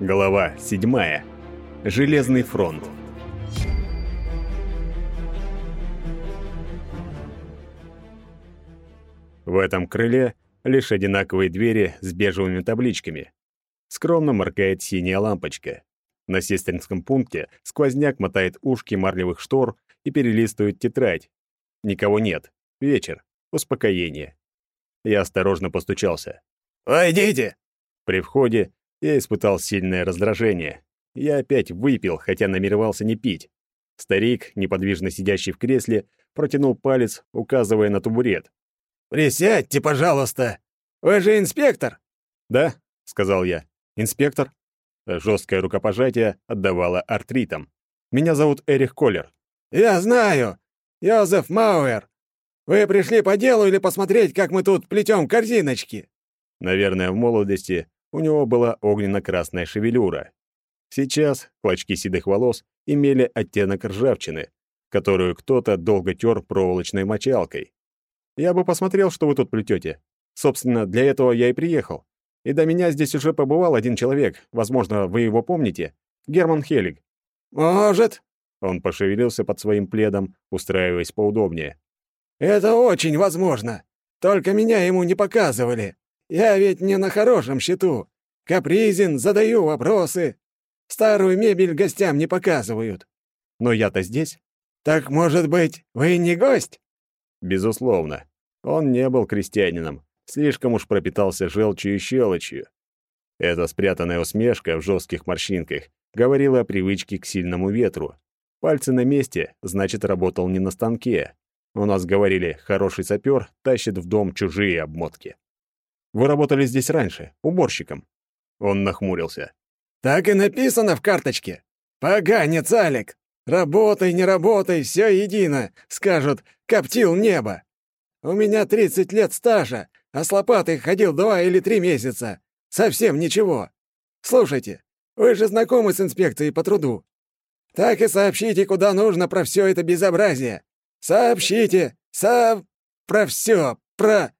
Глава 7. Железный фронт. В этом крыле лишь одинаковые двери с бежевыми табличками. Скромно моргает синяя лампочка. На сестринском пункте сквозняк мотает ушки марлевых штор и перелистывает тетрадь. Никого нет. Вечер. Успокоение. Я осторожно постучался. «Войдите!» При входе я испытал сильное раздражение. Я опять выпил, хотя намеревался не пить. Старик, неподвижно сидящий в кресле, протянул палец, указывая на табурет. «Присядьте, пожалуйста! Вы же инспектор!» «Да», — сказал я. «Инспектор?» Жесткое рукопожатие отдавало артритом. «Меня зовут Эрих Коллер». «Я знаю! Йозеф Мауэр! Вы пришли по делу или посмотреть, как мы тут плетем корзиночки?» Наверное, в молодости у него была огненно-красная шевелюра. Сейчас клочки седых волос имели оттенок ржавчины, которую кто-то долго тер проволочной мочалкой. Я бы посмотрел, что вы тут плетете. Собственно, для этого я и приехал. И до меня здесь уже побывал один человек, возможно, вы его помните, Герман Хелиг. «Может?» Он пошевелился под своим пледом, устраиваясь поудобнее. «Это очень возможно. Только меня ему не показывали. Я ведь не на хорошем счету. Капризен, задаю вопросы. Старую мебель гостям не показывают. Но я-то здесь. Так, может быть, вы не гость? Безусловно. Он не был крестьянином. Слишком уж пропитался желчью и щелочью. Эта спрятанная усмешка в жестких морщинках говорила о привычке к сильному ветру. Пальцы на месте, значит, работал не на станке. У нас говорили, хороший сапер тащит в дом чужие обмотки. Вы работали здесь раньше, уборщиком». Он нахмурился. «Так и написано в карточке. Поганец, Алик. Работай, не работай, все едино. Скажут, коптил небо. У меня 30 лет стажа, а с лопатой ходил два или три месяца. Совсем ничего. Слушайте, вы же знакомы с инспекцией по труду. Так и сообщите, куда нужно про все это безобразие. Сообщите, со... про все, про...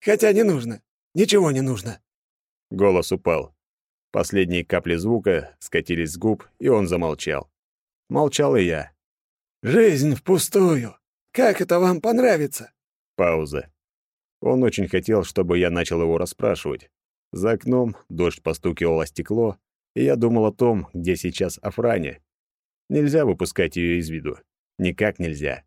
Хотя не нужно. Ничего не нужно». Голос упал. Последние капли звука скатились с губ, и он замолчал. Молчал и я. «Жизнь впустую. Как это вам понравится?» Пауза. Он очень хотел, чтобы я начал его расспрашивать. За окном дождь постукивал о стекло, и я думал о том, где сейчас Афраня. Нельзя выпускать ее из виду. Никак нельзя.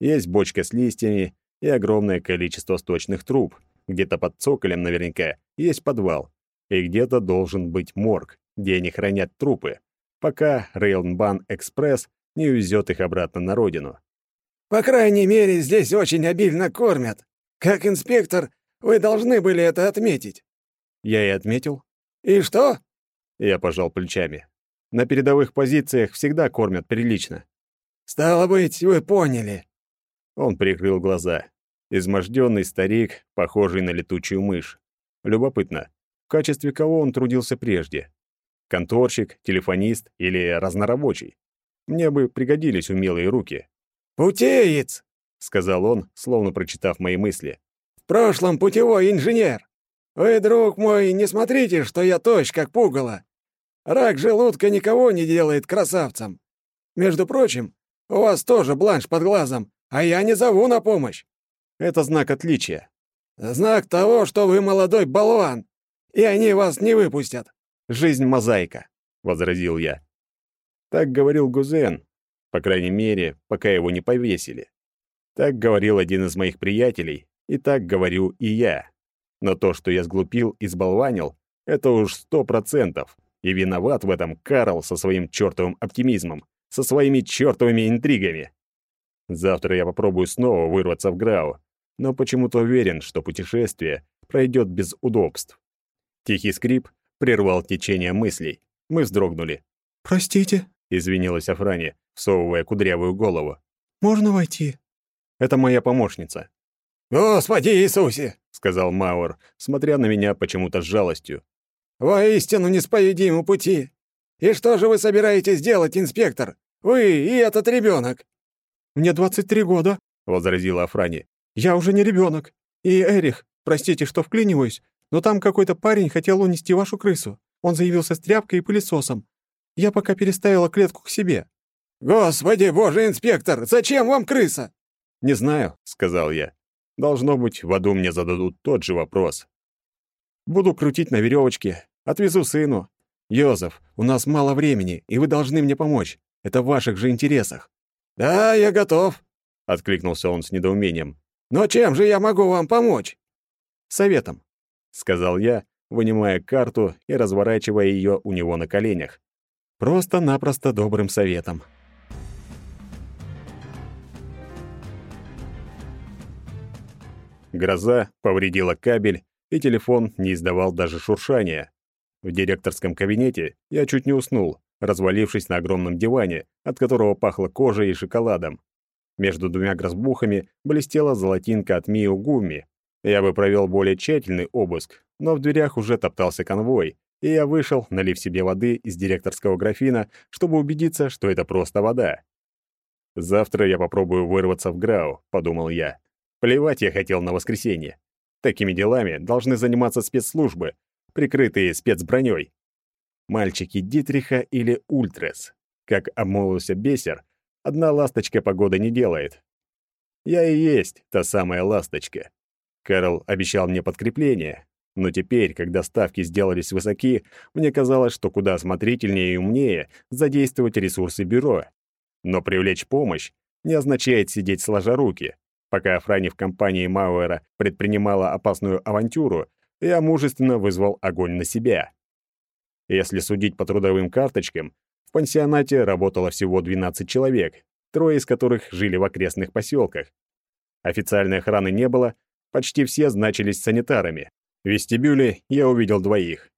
Есть бочка с листьями и огромное количество сточных труб, где-то под цоколем наверняка есть подвал. И где-то должен быть морг, где они хранят трупы, пока Рейлнбан Экспресс не увезет их обратно на родину. «По крайней мере, здесь очень обильно кормят. Как инспектор, вы должны были это отметить». Я и отметил. «И что?» Я пожал плечами. На передовых позициях всегда кормят прилично. «Стало быть, вы поняли». Он прикрыл глаза. Изможденный старик, похожий на летучую мышь. Любопытно, в качестве кого он трудился прежде? Конторщик, телефонист или разнорабочий? Мне бы пригодились умелые руки. «Путеец!» — сказал он, словно прочитав мои мысли. «В прошлом путевой инженер. Вы, друг мой, не смотрите, что я тощ, как пугало. Рак желудка никого не делает красавцем. Между прочим, у вас тоже бланш под глазом, а я не зову на помощь. Это знак отличия. Знак того, что вы молодой болван, и они вас не выпустят. Жизнь мозаика, возразил я. Так говорил Гузен, по крайней мере, пока его не повесили. Так говорил один из моих приятелей, и так говорю и я. Но то, что я сглупил и сболванил, это уж сто процентов. И виноват в этом Карл со своим чертовым оптимизмом, со своими чертовыми интригами. Завтра я попробую снова вырваться в Грау, но почему-то уверен, что путешествие пройдет без удобств. Тихий скрип прервал течение мыслей. Мы вздрогнули. «Простите», — извинилась Афрани, всовывая кудрявую голову. «Можно войти?» «Это моя помощница». «Господи Иисусе!» — сказал Мауэр, смотря на меня почему-то с жалостью. «Воистину несповедимы пути! И что же вы собираетесь делать, инспектор? Вы и этот ребенок?» «Мне 23 года», — возразила Афрани. Я уже не ребенок. И Эрих, простите, что вклиниваюсь, но там какой-то парень хотел унести вашу крысу. Он заявился с тряпкой и пылесосом. Я пока переставила клетку к себе». «Господи, боже, инспектор, зачем вам крыса?» «Не знаю», — сказал я. «Должно быть, в аду мне зададут тот же вопрос». «Буду крутить на веревочке. Отвезу сыну. Йозеф, у нас мало времени, и вы должны мне помочь. Это в ваших же интересах». «Да, я готов», — откликнулся он с недоумением. «Но чем же я могу вам помочь?» «Советом», — сказал я, вынимая карту и разворачивая ее у него на коленях. «Просто-напросто добрым советом». Гроза повредила кабель, и телефон не издавал даже шуршания. В директорском кабинете я чуть не уснул, развалившись на огромном диване, от которого пахло кожей и шоколадом. Между двумя грозбухами блестела золотинка от Мио Гумми. Я бы провел более тщательный обыск, но в дверях уже топтался конвой, и я вышел, налив себе воды из директорского графина, чтобы убедиться, что это просто вода. «Завтра я попробую вырваться в Грау», — подумал я. Плевать я хотел на воскресенье. Такими делами должны заниматься спецслужбы, прикрытые спецброней. Мальчики Дитриха или Ультрес. Как обмолвился Бесер, одна ласточка погода не делает. Я и есть та самая ласточка. Кэрол обещал мне подкрепление, но теперь, когда ставки сделались высоки, мне казалось, что куда осмотрительнее и умнее задействовать ресурсы бюро. Но привлечь помощь не означает сидеть сложа руки. Пока охране в компании Мауэра предпринимала опасную авантюру, я мужественно вызвал огонь на себя. Если судить по трудовым карточкам, в пансионате работало всего 12 человек, трое из которых жили в окрестных поселках. Официальной охраны не было, почти все значились санитарами. В вестибюле я увидел двоих.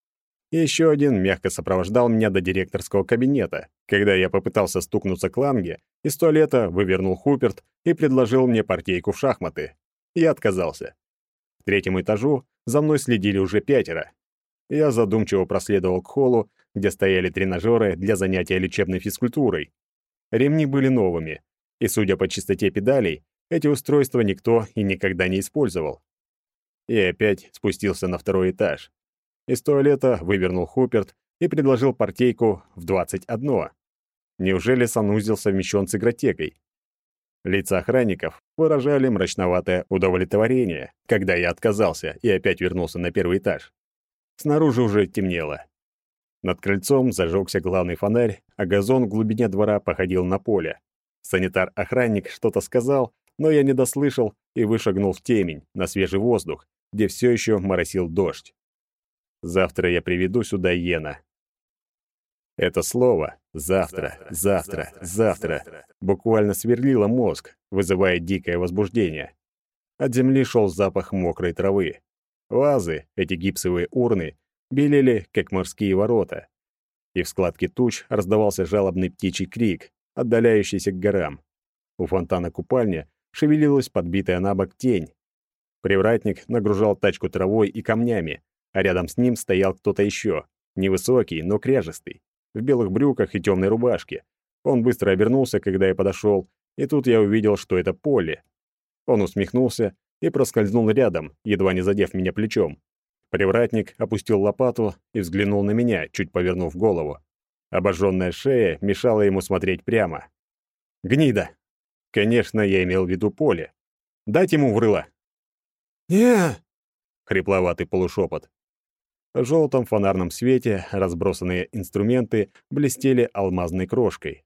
Еще один мягко сопровождал меня до директорского кабинета. Когда я попытался стукнуться к Ланге, из туалета вывернул Хуперт и предложил мне партейку в шахматы. Я отказался. К третьему этажу за мной следили уже пятеро. Я задумчиво проследовал к холлу, где стояли тренажеры для занятия лечебной физкультурой. Ремни были новыми, и, судя по чистоте педалей, эти устройства никто и никогда не использовал. И опять спустился на второй этаж. Из туалета вывернул Хуперт и предложил партейку в 21. Неужели санузел совмещен с игротекой? Лица охранников выражали мрачноватое удовлетворение, когда я отказался и опять вернулся на первый этаж. Снаружи уже темнело. Над крыльцом зажегся главный фонарь, а газон в глубине двора походил на поле. Санитар-охранник что-то сказал, но я не дослышал и вышагнул в темень, на свежий воздух, где все еще моросил дождь. Завтра я приведу сюда Йена, это слово «завтра», «завтра», «завтра» буквально сверлило мозг, вызывая дикое возбуждение. От земли шел запах мокрой травы. Вазы, эти гипсовые урны, белели, как морские ворота. И в складке туч раздавался жалобный птичий крик, отдаляющийся к горам. У фонтана купальня шевелилась подбитая на бок тень. Привратник нагружал тачку травой и камнями, а рядом с ним стоял кто-то еще, невысокий, но кряжестый в белых брюках и темной рубашке. Он быстро обернулся, когда я подошел, и тут я увидел, что это Поле. Он усмехнулся и проскользнул рядом, едва не задев меня плечом. Привратник опустил лопату и взглянул на меня, чуть повернув голову. Обожженная шея мешала ему смотреть прямо. «Гнида!» Конечно, я имел в виду Поле. Дать ему врыло. «Не!» — хрипловатый полушепот. В желтом фонарном свете разбросанные инструменты блестели алмазной крошкой.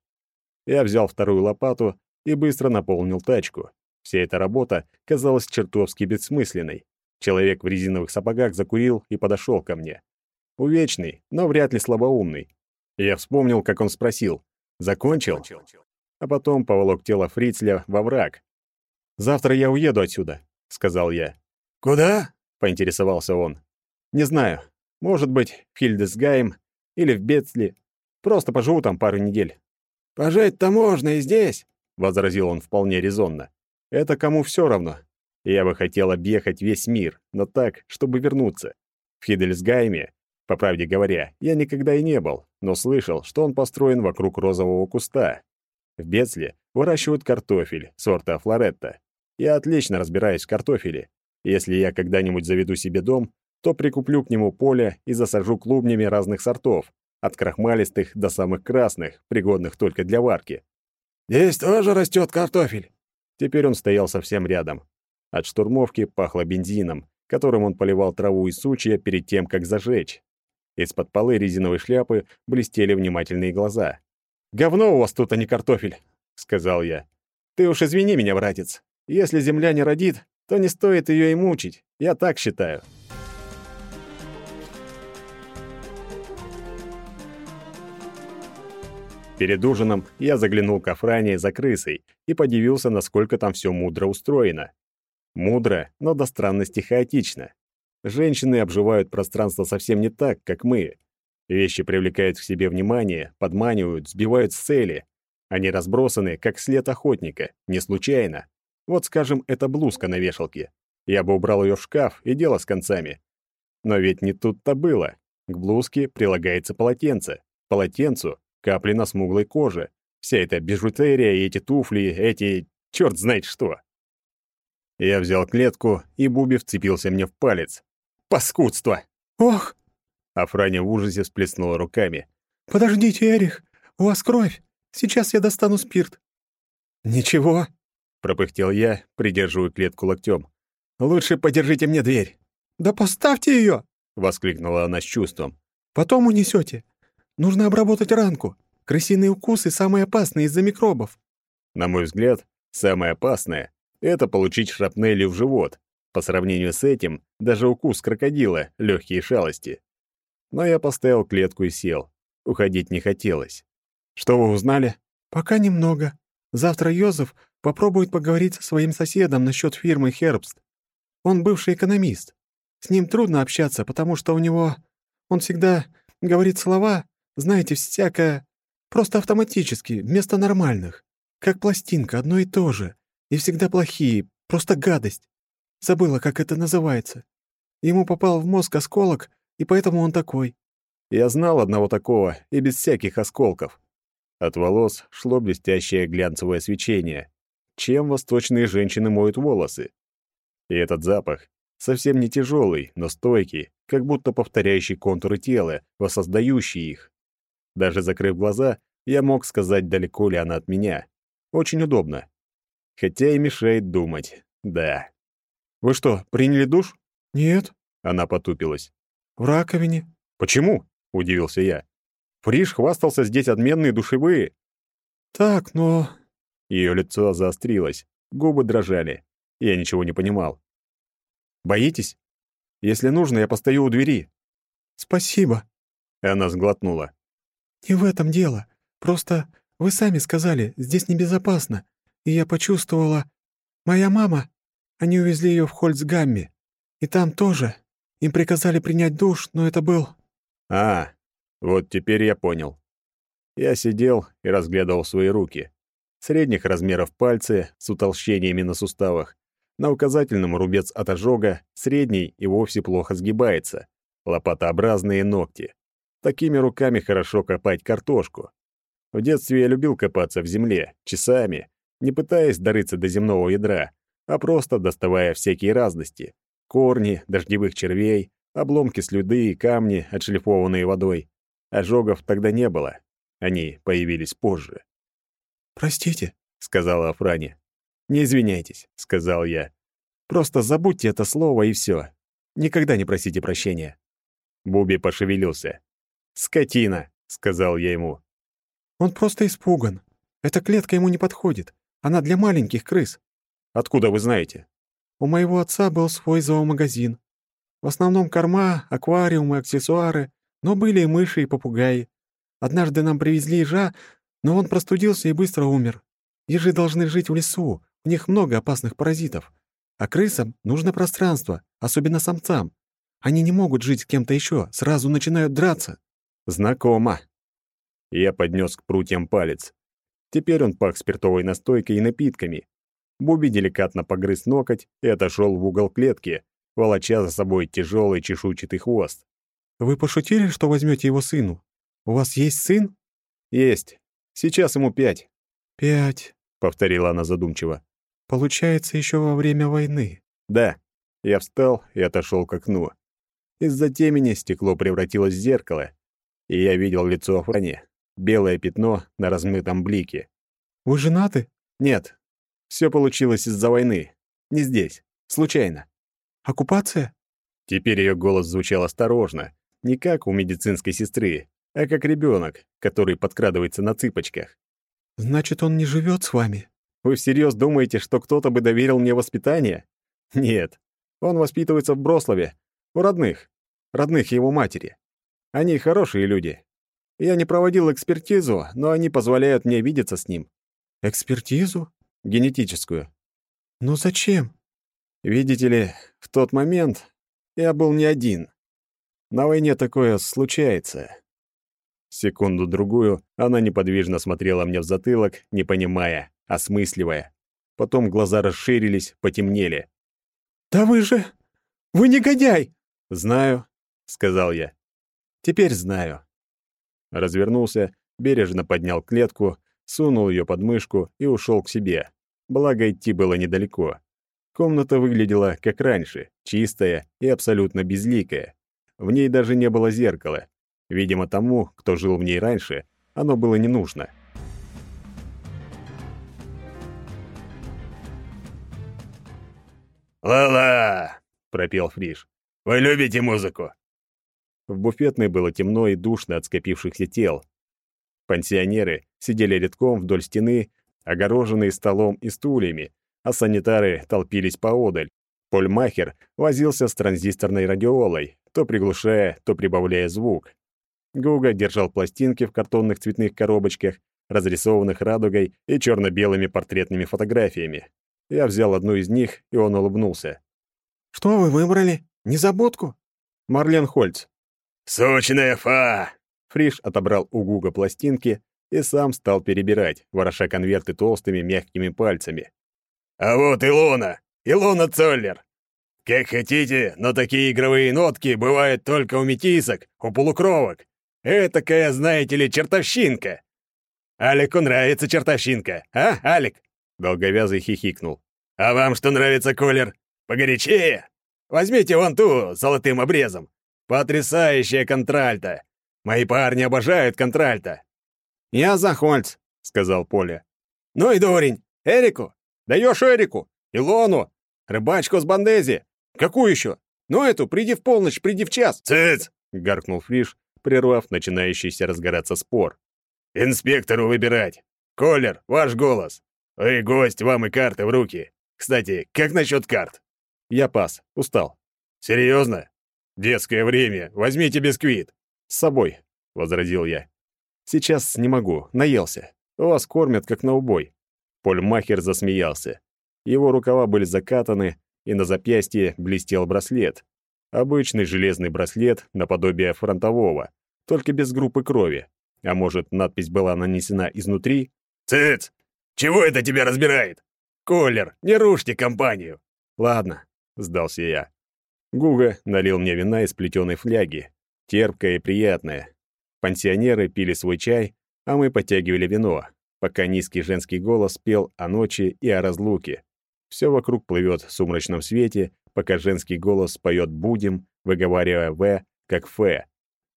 Я взял вторую лопату и быстро наполнил тачку. Вся эта работа казалась чертовски бессмысленной. Человек в резиновых сапогах закурил и подошел ко мне. Увечный, но вряд ли слабоумный. Я вспомнил, как он спросил «Закончил?», а потом поволок тело Фрицля во враг. «Завтра я уеду отсюда», — сказал я. «Куда?» — поинтересовался он. «Не знаю. Может быть, в Хильдесгайм или в Бетсли. Просто поживу там пару недель. «Пожить-то можно и здесь», — возразил он вполне резонно. «Это кому все равно. Я бы хотел объехать весь мир, но так, чтобы вернуться. В Хидельсгайме, по правде говоря, я никогда и не был, но слышал, что он построен вокруг розового куста. В Бетсле выращивают картофель сорта Флоретта. Я отлично разбираюсь в картофеле. Если я когда-нибудь заведу себе дом, то прикуплю к нему поле и засажу клубнями разных сортов, от крахмалистых до самых красных, пригодных только для варки. «Здесь тоже растет картофель». Теперь он стоял совсем рядом. От штурмовки пахло бензином, которым он поливал траву и сучья перед тем, как зажечь. Из-под полы резиновой шляпы блестели внимательные глаза. «Говно у вас тут, а не картофель», — сказал я. «Ты уж извини меня, братец. Если земля не родит, то не стоит ее и мучить. Я так считаю». Перед ужином я заглянул к Афране за крысой и подивился, насколько там все мудро устроено. Мудро, но до странности хаотично. Женщины обживают пространство совсем не так, как мы. Вещи привлекают к себе внимание, подманивают, сбивают с цели. Они разбросаны, как след охотника, не случайно. Вот, скажем, эта блузка на вешалке. Я бы убрал ее в шкаф, и дело с концами. Но ведь не тут-то было. К блузке прилагается полотенце. Полотенцу капли на смуглой коже. Вся эта бижутерия и эти туфли, эти... черт знает что. Я взял клетку, и Буби вцепился мне в палец. Паскудство! Ох! А Франя в ужасе всплеснула руками. Подождите, Эрих, у вас кровь. Сейчас я достану спирт. Ничего, пропыхтел я, придерживая клетку локтем. Лучше подержите мне дверь. Да поставьте ее! воскликнула она с чувством. Потом унесете. Нужно обработать ранку. Крысиные укусы самые опасные из-за микробов. На мой взгляд, самое опасное — это получить шрапнелью в живот. По сравнению с этим, даже укус крокодила — легкие шалости. Но я поставил клетку и сел. Уходить не хотелось. «Что вы узнали?» «Пока немного. Завтра Йозеф попробует поговорить со своим соседом насчет фирмы Хербст. Он бывший экономист. С ним трудно общаться, потому что у него... Он всегда говорит слова, знаете, всякое... Просто автоматически, вместо нормальных. Как пластинка, одно и то же. И всегда плохие, просто гадость. Забыла, как это называется. Ему попал в мозг осколок, и поэтому он такой. Я знал одного такого, и без всяких осколков. От волос шло блестящее глянцевое свечение. Чем восточные женщины моют волосы? И этот запах совсем не тяжелый, но стойкий, как будто повторяющий контуры тела, воссоздающий их. Даже закрыв глаза, я мог сказать, далеко ли она от меня. Очень удобно. Хотя и мешает думать. Да. «Вы что, приняли душ?» «Нет». Она потупилась. «В раковине». «Почему?» — удивился я. «Фриш хвастался здесь отменные душевые». «Так, но...» Ее лицо заострилось, губы дрожали. Я ничего не понимал. «Боитесь? Если нужно, я постою у двери». «Спасибо». Она сглотнула. «Не в этом дело. Просто вы сами сказали, здесь небезопасно. И я почувствовала... Моя мама... Они увезли ее в Хольцгамме. И там тоже. Им приказали принять душ, но это был...» «А, вот теперь я понял». Я сидел и разглядывал свои руки. Средних размеров пальцы с утолщениями на суставах. На указательном рубец от ожога, средний и вовсе плохо сгибается. Лопатообразные ногти. Такими руками хорошо копать картошку. В детстве я любил копаться в земле, часами, не пытаясь дорыться до земного ядра, а просто доставая всякие разности. Корни, дождевых червей, обломки слюды и камни, отшлифованные водой. Ожогов тогда не было. Они появились позже. «Простите», — сказала Афрани. «Не извиняйтесь», — сказал я. «Просто забудьте это слово и все. Никогда не просите прощения». Буби пошевелился. «Скотина», — сказал я ему. «Он просто испуган. Эта клетка ему не подходит. Она для маленьких крыс». «Откуда вы знаете?» «У моего отца был свой зоомагазин. В основном корма, аквариумы, аксессуары, но были и мыши, и попугаи. Однажды нам привезли ежа, но он простудился и быстро умер. Ежи должны жить в лесу, у них много опасных паразитов. А крысам нужно пространство, особенно самцам. Они не могут жить с кем-то еще, сразу начинают драться. Знакомо. Я поднес к прутьям палец. Теперь он пах спиртовой настойкой и напитками. Буби деликатно погрыз ноготь и отошел в угол клетки, волоча за собой тяжелый чешуйчатый хвост. «Вы пошутили, что возьмете его сыну? У вас есть сын?» «Есть. Сейчас ему пять». «Пять», — повторила она задумчиво. «Получается, еще во время войны». «Да». Я встал и отошел к окну. Из-за темени стекло превратилось в зеркало, и я видел лицо Афрани, белое пятно на размытом блике. «Вы женаты?» «Нет. Все получилось из-за войны. Не здесь. Случайно». «Оккупация?» Теперь ее голос звучал осторожно, не как у медицинской сестры, а как ребенок, который подкрадывается на цыпочках. «Значит, он не живет с вами?» Вы всерьез думаете, что кто-то бы доверил мне воспитание? Нет. Он воспитывается в Брослове, у родных, родных его матери. Они хорошие люди. Я не проводил экспертизу, но они позволяют мне видеться с ним. Экспертизу? Генетическую. Но зачем? Видите ли, в тот момент я был не один. На войне такое случается. Секунду-другую она неподвижно смотрела мне в затылок, не понимая, осмысливая. Потом глаза расширились, потемнели. «Да вы же... Вы негодяй!» «Знаю», — сказал я. «Теперь знаю». Развернулся, бережно поднял клетку, сунул ее под мышку и ушел к себе. Благо, идти было недалеко. Комната выглядела как раньше, чистая и абсолютно безликая. В ней даже не было зеркала. Видимо, тому, кто жил в ней раньше, оно было не нужно. «Ла-ла!» — пропел Фриш. «Вы любите музыку?» В буфетной было темно и душно от скопившихся тел. Пансионеры сидели рядком вдоль стены, огороженные столом и стульями, а санитары толпились поодаль. Польмахер возился с транзисторной радиолой, то приглушая, то прибавляя звук. Гуга держал пластинки в картонных цветных коробочках, разрисованных радугой и черно-белыми портретными фотографиями. Я взял одну из них, и он улыбнулся. «Что вы выбрали? Незабудку?» «Марлен Хольц». «Сочная фа!» Фриш отобрал у Гуга пластинки и сам стал перебирать, вороша конверты толстыми мягкими пальцами. «А вот Илона! Илона Цоллер! Как хотите, но такие игровые нотки бывают только у метисок, у полукровок. Этакая, знаете ли, чертовщинка. Алику нравится чертовщинка, а, Алик?» Долговязый хихикнул. «А вам что нравится, Колер? Погорячее? Возьмите вон ту золотым обрезом. Потрясающая контральта. Мои парни обожают контральта». «Я за Хольц», — сказал Поля. «Ну и дурень. Эрику? Даешь Эрику? Илону? Рыбачку с бандези? Какую еще? Ну эту, приди в полночь, приди в час». «Цыц!» — гаркнул Фриш, прервав начинающийся разгораться спор. «Инспектору выбирать. Колер, ваш голос. «Эй, гость, вам и карты в руки. Кстати, как насчет карт?» «Я пас. Устал». «Серьезно? Детское время. Возьмите бисквит». «С собой», — возразил я. «Сейчас не могу. Наелся. Вас кормят, как на убой». Польмахер засмеялся. Его рукава были закатаны, и на запястье блестел браслет. Обычный железный браслет наподобие фронтового, только без группы крови. А может, надпись была нанесена изнутри? «Цыц! Чего это тебя разбирает? Колер, не рушьте компанию. Ладно, сдался я. Гуга налил мне вина из плетеной фляги, терпкое и приятное. Пансионеры пили свой чай, а мы подтягивали вино, пока низкий женский голос пел о ночи и о разлуке. Все вокруг плывет в сумрачном свете, пока женский голос поет «будем», выговаривая «в» как «ф».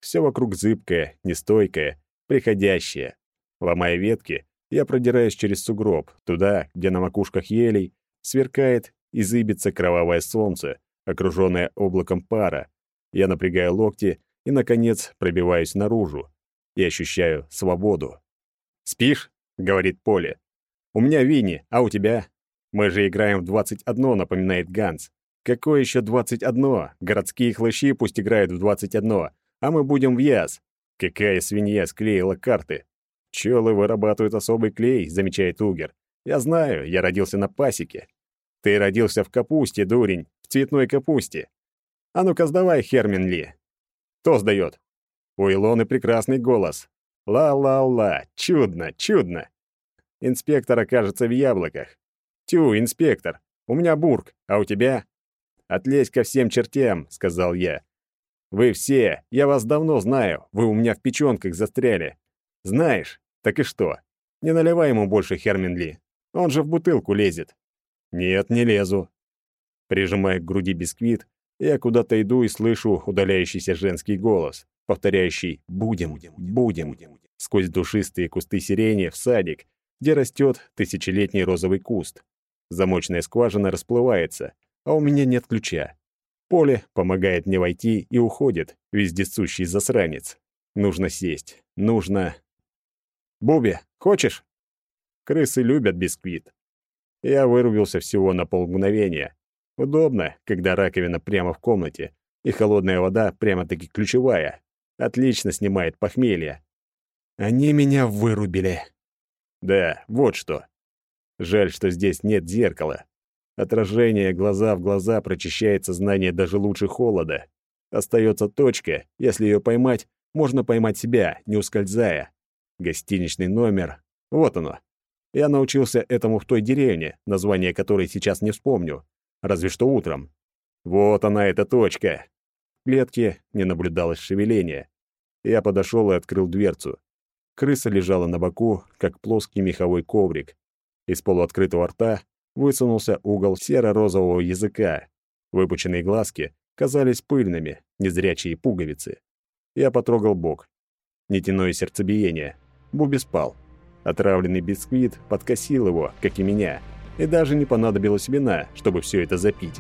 Все вокруг зыбкое, нестойкое, приходящее. Ломая ветки, я продираюсь через сугроб, туда, где на макушках елей сверкает и зыбится кровавое солнце, окруженное облаком пара. Я напрягаю локти и, наконец, пробиваюсь наружу и ощущаю свободу. «Спишь?» — говорит Поле. «У меня Винни, а у тебя?» «Мы же играем в 21», — напоминает Ганс. «Какое еще 21? Городские хлыщи пусть играют в 21, а мы будем в яс». Какая свинья склеила карты? Пчелы вырабатывают особый клей, замечает Угер. Я знаю, я родился на пасеке. Ты родился в капусте, дурень, цветной капусте. А ну-ка сдавай, Хермин Ли. Кто сдает? У Илоны прекрасный голос. Ла-ла-ла, чудно, чудно. Инспектор окажется в яблоках. Тю, инспектор, у меня бург, а у тебя? Отлезь ко всем чертям, сказал я. Вы все, я вас давно знаю, вы у меня в печёнках застряли. Знаешь, так и что? Не наливай ему больше Херминли. Он же в бутылку лезет. Нет, не лезу. Прижимая к груди бисквит, Я куда-то иду и слышу удаляющийся женский голос, повторяющий «Будем, будем», сквозь душистые кусты сирени в садик, где растет тысячелетний розовый куст. Замочная скважина расплывается, а у меня нет ключа. Поле помогает мне войти и уходит, вездесущий засранец. Нужно сесть. Нужно... «Буби, хочешь?» Крысы любят бисквит. Я вырубился всего на полмгновения. Удобно, когда раковина прямо в комнате, и холодная вода прямо-таки ключевая. Отлично снимает похмелье. Они меня вырубили. Да, вот что. Жаль, что здесь нет зеркала. Отражение глаза в глаза прочищает сознание даже лучше холода. Остается точка. Если ее поймать, можно поймать себя, не ускользая. Гостиничный номер. Вот оно. Я научился этому в той деревне, название которой сейчас не вспомню. Разве что утром. Вот она, эта точка. В клетке не наблюдалось шевеления. Я подошел и открыл дверцу. Крыса лежала на боку, как плоский меховой коврик. Из полуоткрытого рта высунулся угол серо-розового языка. Выпученные глазки казались пыльными, незрячие пуговицы. Я потрогал бок. Нетяное сердцебиение. Буби спал. Отравленный бисквит подкосил его, как и меня, и даже не понадобилось вина, чтобы все это запить.